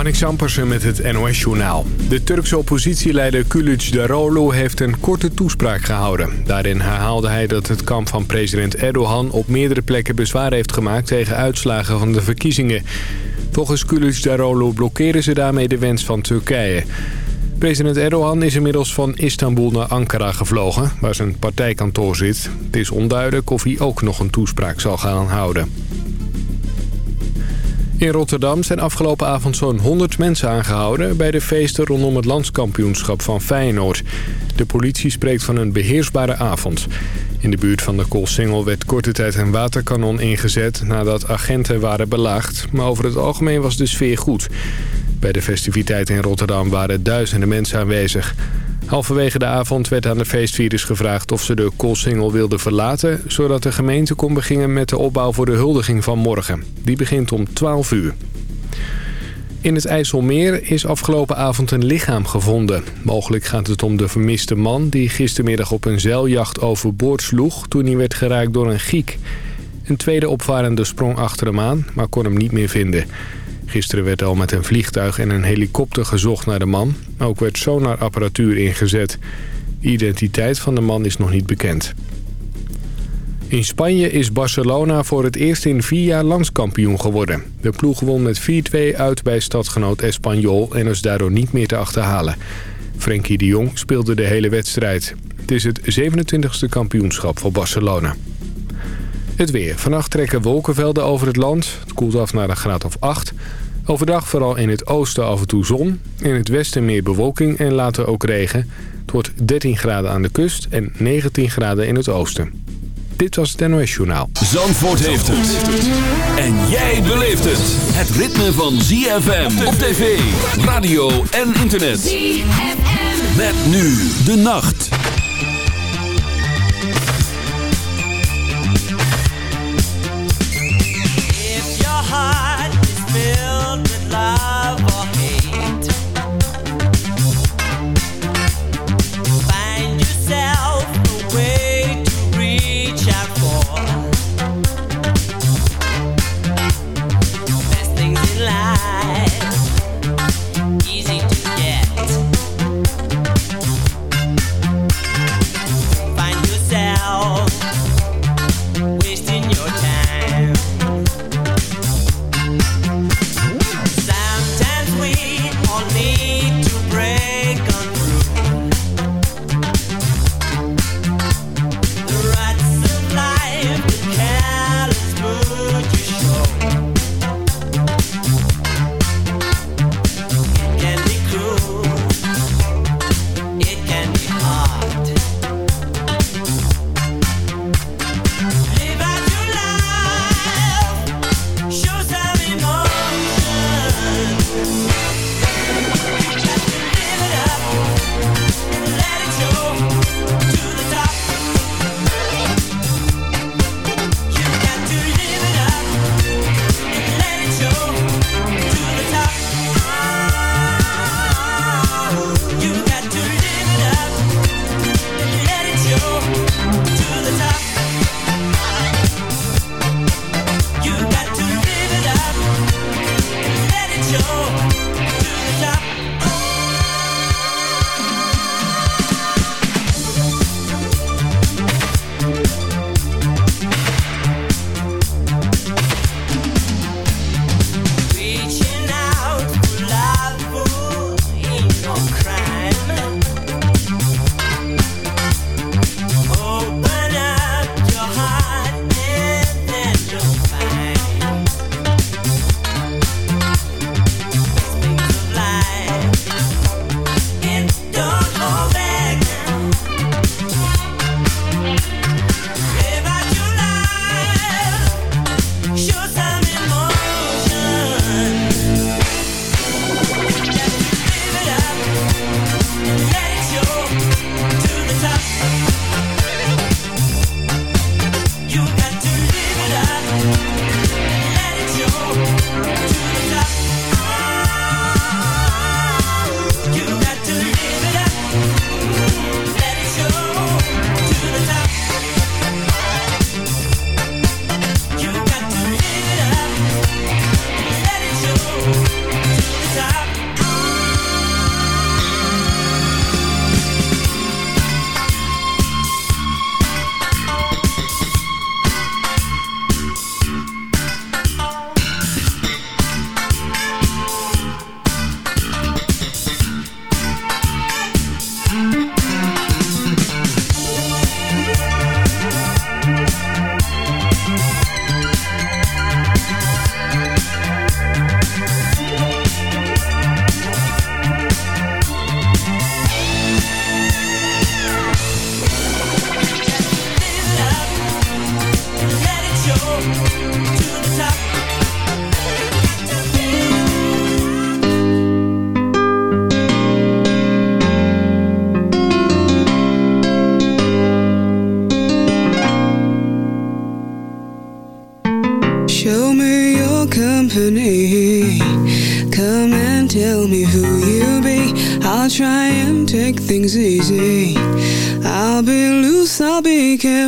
Marnik Sampersen met het NOS-journaal. De Turkse oppositieleider Daroglu heeft een korte toespraak gehouden. Daarin herhaalde hij dat het kamp van president Erdogan op meerdere plekken bezwaar heeft gemaakt tegen uitslagen van de verkiezingen. Volgens Daroglu blokkeren ze daarmee de wens van Turkije. President Erdogan is inmiddels van Istanbul naar Ankara gevlogen, waar zijn partijkantoor zit. Het is onduidelijk of hij ook nog een toespraak zal gaan houden. In Rotterdam zijn afgelopen avond zo'n 100 mensen aangehouden... bij de feesten rondom het landskampioenschap van Feyenoord. De politie spreekt van een beheersbare avond. In de buurt van de Koolsingel werd korte tijd een waterkanon ingezet... nadat agenten waren belaagd. Maar over het algemeen was de sfeer goed. Bij de festiviteiten in Rotterdam waren duizenden mensen aanwezig. Halverwege de avond werd aan de feestvirus gevraagd of ze de Koolsingel wilden verlaten... zodat de gemeente kon beginnen met de opbouw voor de huldiging van morgen. Die begint om 12 uur. In het IJsselmeer is afgelopen avond een lichaam gevonden. Mogelijk gaat het om de vermiste man die gistermiddag op een zeiljacht overboord sloeg... toen hij werd geraakt door een giek. Een tweede opvarende sprong achter hem aan, maar kon hem niet meer vinden... Gisteren werd al met een vliegtuig en een helikopter gezocht naar de man. Ook werd sonarapparatuur ingezet. De identiteit van de man is nog niet bekend. In Spanje is Barcelona voor het eerst in vier jaar landskampioen geworden. De ploeg won met 4-2 uit bij stadgenoot Espanyol en is daardoor niet meer te achterhalen. Frenkie de Jong speelde de hele wedstrijd. Het is het 27e kampioenschap voor Barcelona. Het weer. Vannacht trekken wolkenvelden over het land. Het koelt af naar een graad of 8. Overdag vooral in het oosten af en toe zon. In het westen meer bewolking en later ook regen. Het wordt 13 graden aan de kust en 19 graden in het oosten. Dit was het NOS Journaal. Zandvoort heeft het. En jij beleeft het. Het ritme van ZFM op tv, radio en internet. ZFM. Met nu de nacht.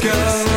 go.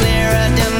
Clearer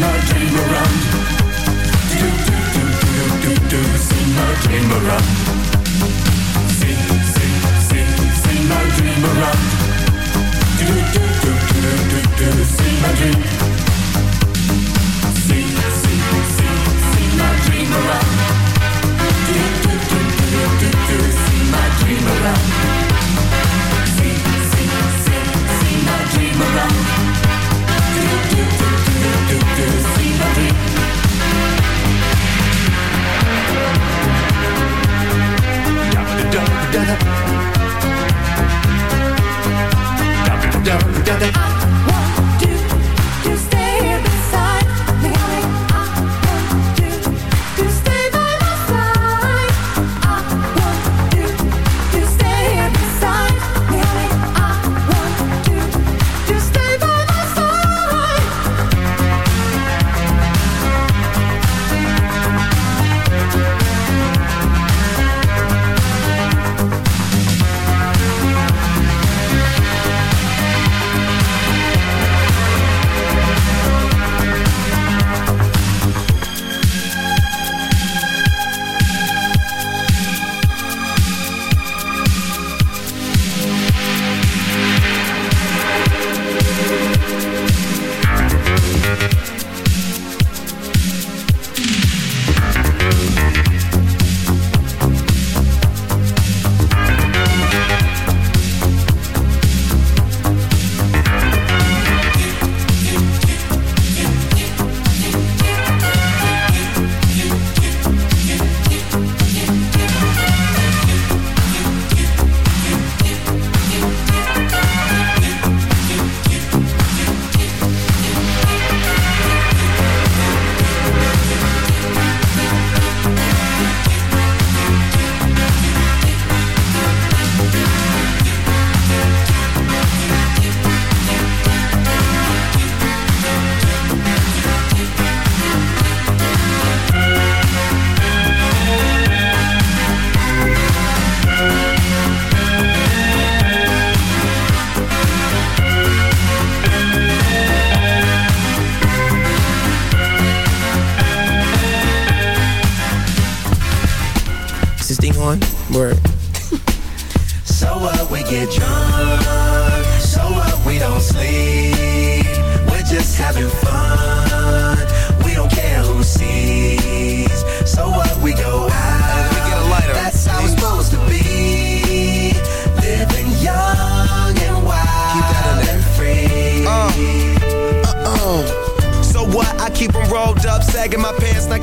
My dream around. Do, do, do, do, do, do, my dream around. My dream around. Do, do, do, do, do, do, my dream. My dream around. Do, do, do, do, do, do, my dream around. Is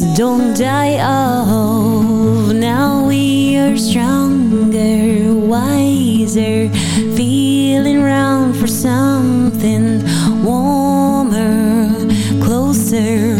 don't die off. Now we are stronger, wiser, feeling round for something warmer, closer.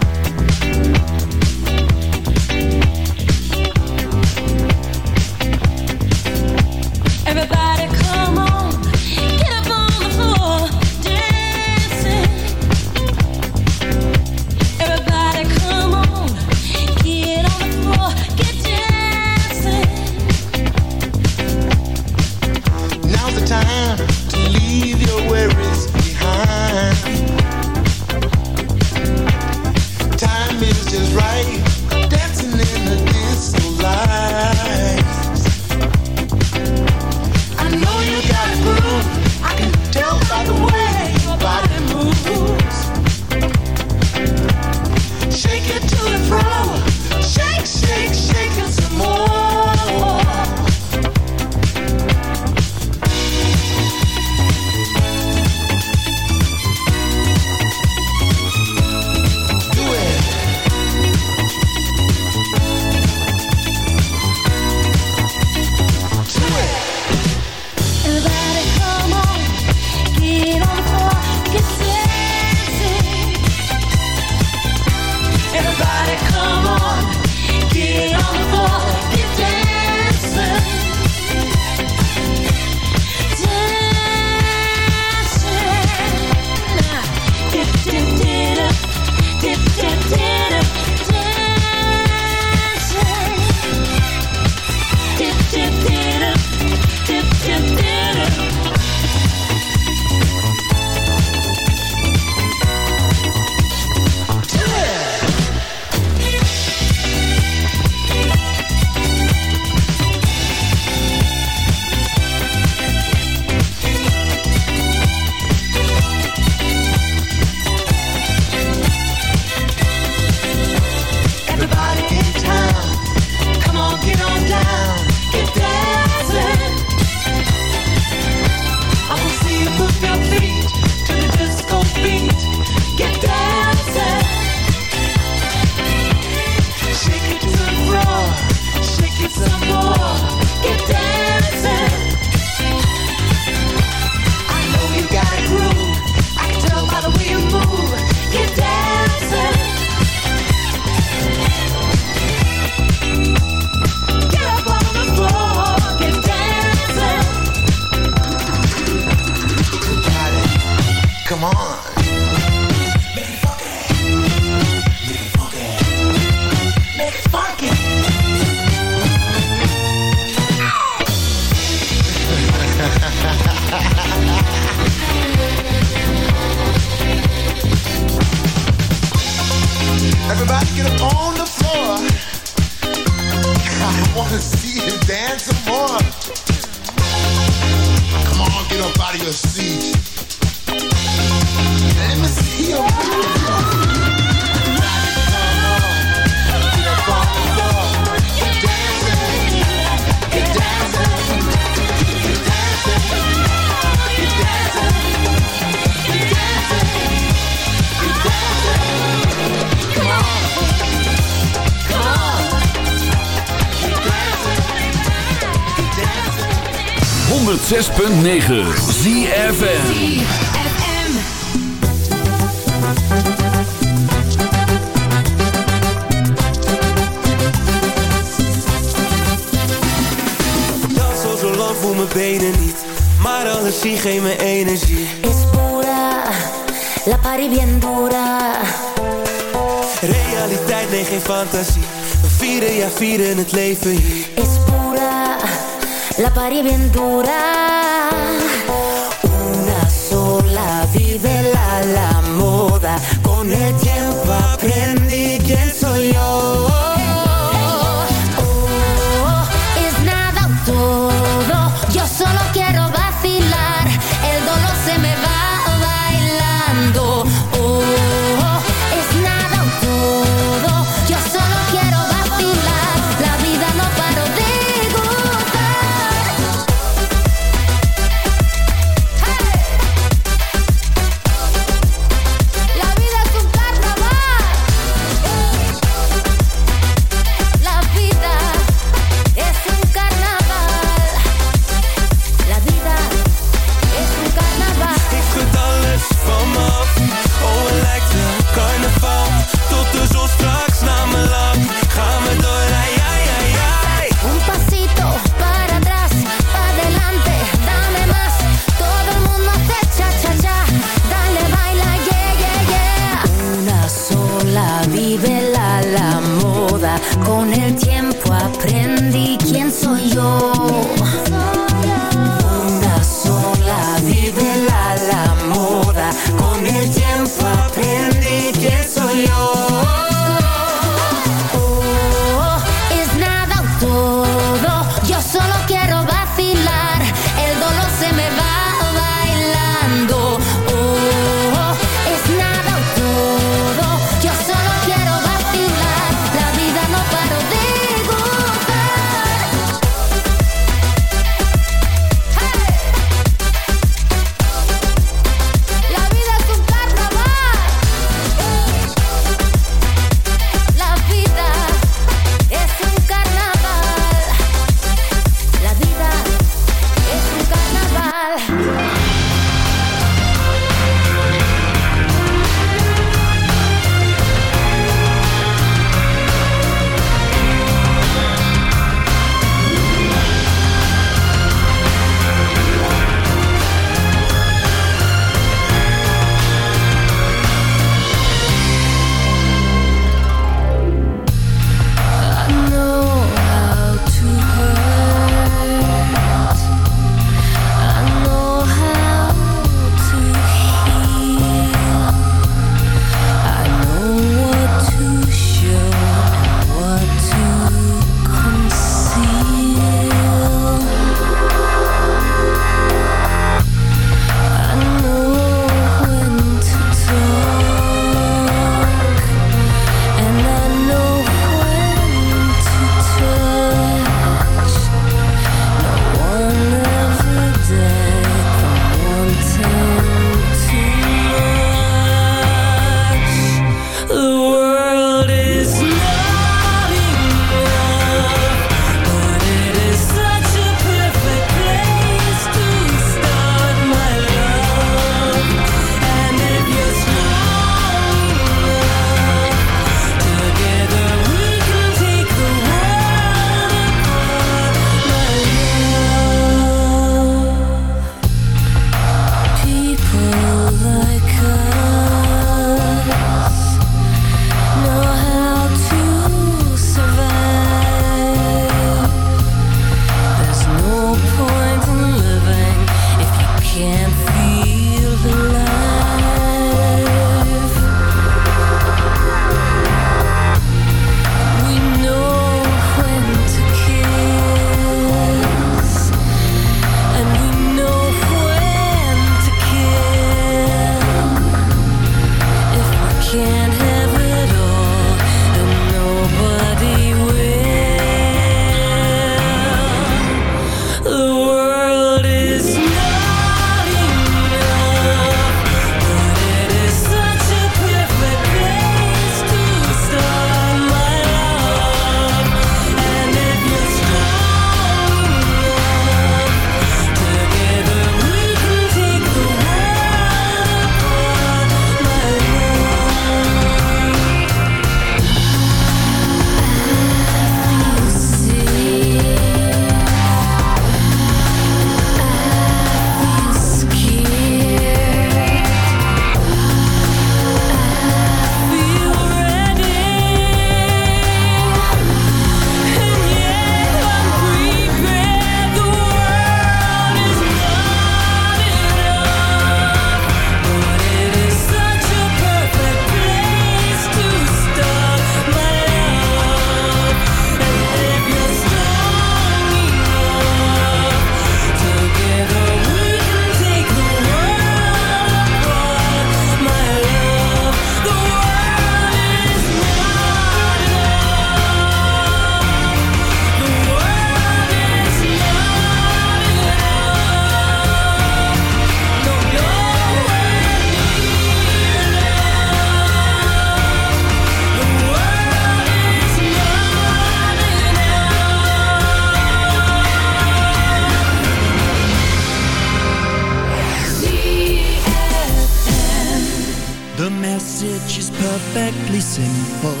message is perfectly simple.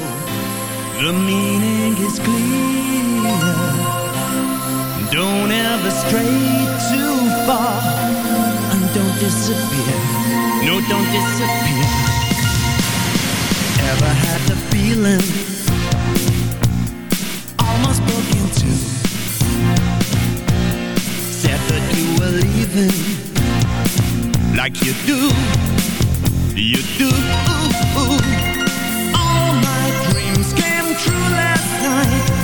The meaning is clear. Don't ever stray too far. And don't disappear. No, don't disappear. Ever had the feeling? Almost broke into. Said that you were leaving. Like you do you do ooh, ooh. All my dreams came true last night